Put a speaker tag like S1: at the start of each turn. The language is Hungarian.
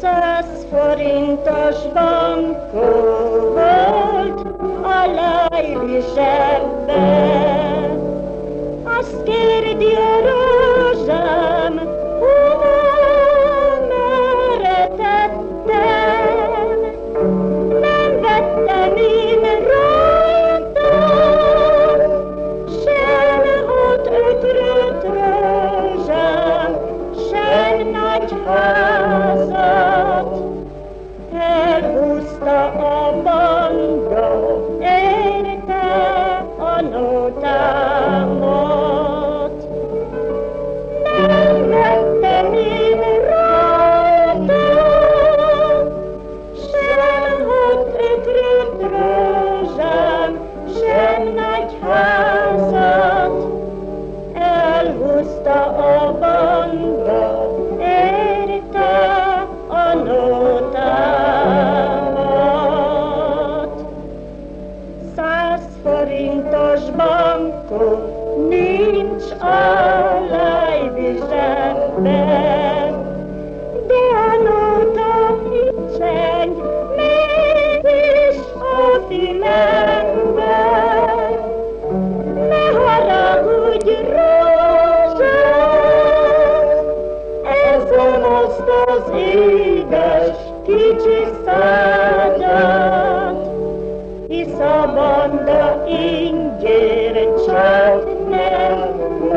S1: Száz forintos bankó volt a lajvi zsebben. Száz forintos bankó nincs a lejvi zsebben, de a nóta nincsen mégis a fülemben. Ne haragudj, rózsám, ez a most az édes kicsi szádat,